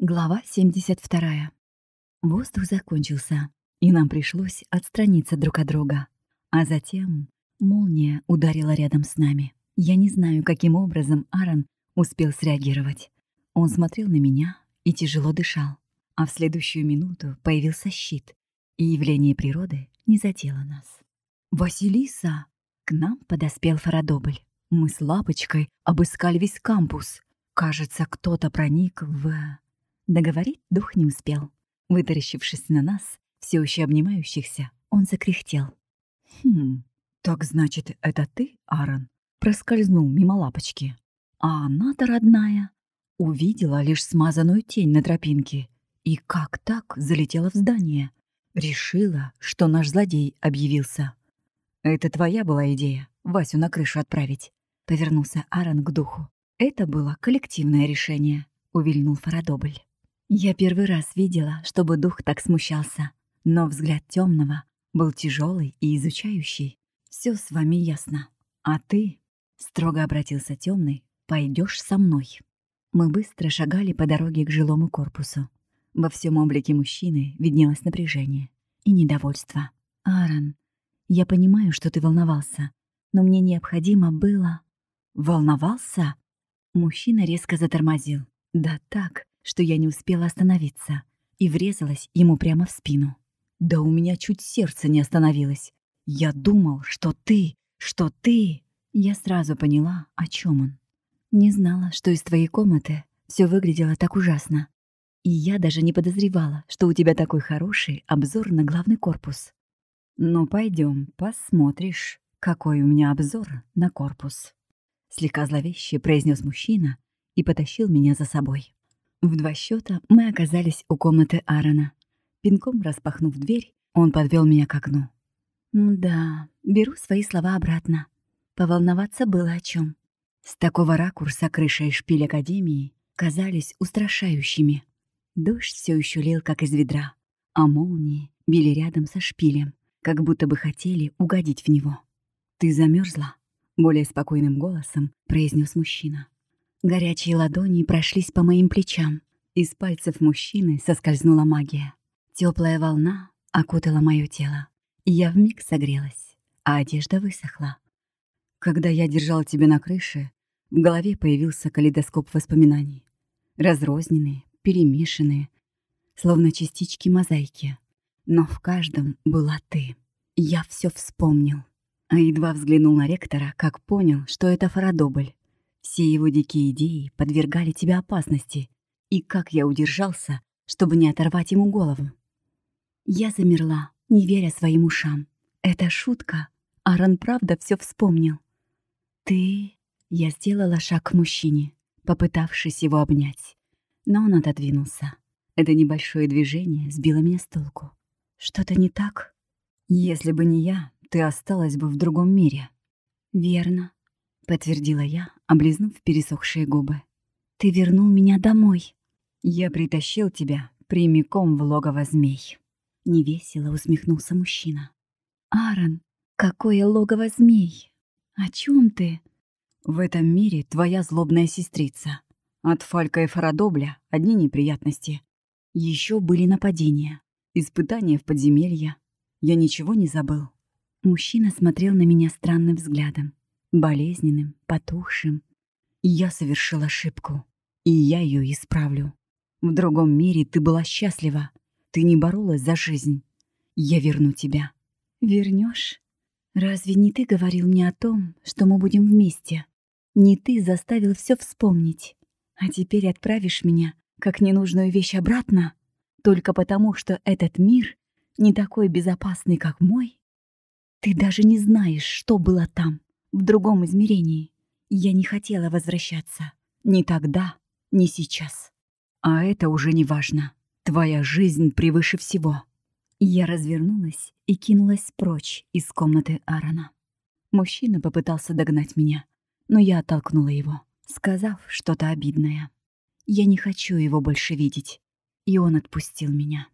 Глава 72. Воздух закончился, и нам пришлось отстраниться друг от друга. А затем молния ударила рядом с нами. Я не знаю, каким образом Аарон успел среагировать. Он смотрел на меня и тяжело дышал. А в следующую минуту появился щит, и явление природы не задело нас. «Василиса!» К нам подоспел Фарадобль. Мы с Лапочкой обыскали весь кампус. Кажется, кто-то проник в... Договорить дух не успел. Вытаращившись на нас, все еще обнимающихся, он закряхтел. «Хм, так значит, это ты, Аарон?» Проскользнул мимо лапочки. А она-то родная. Увидела лишь смазанную тень на тропинке. И как так залетела в здание? Решила, что наш злодей объявился. «Это твоя была идея, Васю на крышу отправить», — повернулся Аарон к духу. «Это было коллективное решение», — увильнул Фарадобль. Я первый раз видела, чтобы дух так смущался, но взгляд темного был тяжелый и изучающий. Все с вами ясно. А ты, строго обратился темный, пойдешь со мной. Мы быстро шагали по дороге к жилому корпусу. Во всем облике мужчины виднелось напряжение и недовольство. Аарон, я понимаю, что ты волновался, но мне необходимо было... Волновался? Мужчина резко затормозил. Да так, что я не успела остановиться и врезалась ему прямо в спину. Да у меня чуть сердце не остановилось. Я думал, что ты, что ты... Я сразу поняла, о чем он. Не знала, что из твоей комнаты все выглядело так ужасно. И я даже не подозревала, что у тебя такой хороший обзор на главный корпус. Ну, пойдем, посмотришь, какой у меня обзор на корпус. Слегка зловеще произнес мужчина и потащил меня за собой. В два счета мы оказались у комнаты Аарона. Пинком распахнув дверь, он подвел меня к окну. Да, беру свои слова обратно. Поволноваться было о чем. С такого ракурса крыша и шпиль Академии казались устрашающими. Дождь все еще лил, как из ведра, а молнии били рядом со шпилем, как будто бы хотели угодить в него. «Ты замерзла? более спокойным голосом произнес мужчина. Горячие ладони прошлись по моим плечам. Из пальцев мужчины соскользнула магия. Теплая волна окутала мое тело. Я вмиг согрелась, а одежда высохла. Когда я держал тебя на крыше, в голове появился калейдоскоп воспоминаний. Разрозненные, перемешанные, словно частички мозаики. Но в каждом была ты. Я все вспомнил. А едва взглянул на ректора, как понял, что это Фарадобль. Все его дикие идеи подвергали тебя опасности. И как я удержался, чтобы не оторвать ему голову? Я замерла, не веря своим ушам. Это шутка. Аарон правда все вспомнил. Ты... Я сделала шаг к мужчине, попытавшись его обнять. Но он отодвинулся. Это небольшое движение сбило меня с толку. Что-то не так? Если бы не я, ты осталась бы в другом мире. Верно подтвердила я, облизнув пересохшие губы. «Ты вернул меня домой». «Я притащил тебя прямиком в логово змей». Невесело усмехнулся мужчина. «Аарон, какое логово змей? О чем ты?» «В этом мире твоя злобная сестрица. От Фалька и Фарадобля одни неприятности. Еще были нападения, испытания в подземелье. Я ничего не забыл». Мужчина смотрел на меня странным взглядом болезненным, потухшим. я совершил ошибку, и я ее исправлю. В другом мире ты была счастлива, ты не боролась за жизнь. Я верну тебя. Вернешь? Разве не ты говорил мне о том, что мы будем вместе? Не ты заставил все вспомнить. А теперь отправишь меня, как ненужную вещь, обратно? Только потому, что этот мир не такой безопасный, как мой? Ты даже не знаешь, что было там в другом измерении. Я не хотела возвращаться. Ни тогда, ни сейчас. А это уже не важно. Твоя жизнь превыше всего. Я развернулась и кинулась прочь из комнаты Аарона. Мужчина попытался догнать меня, но я оттолкнула его, сказав что-то обидное. Я не хочу его больше видеть. И он отпустил меня.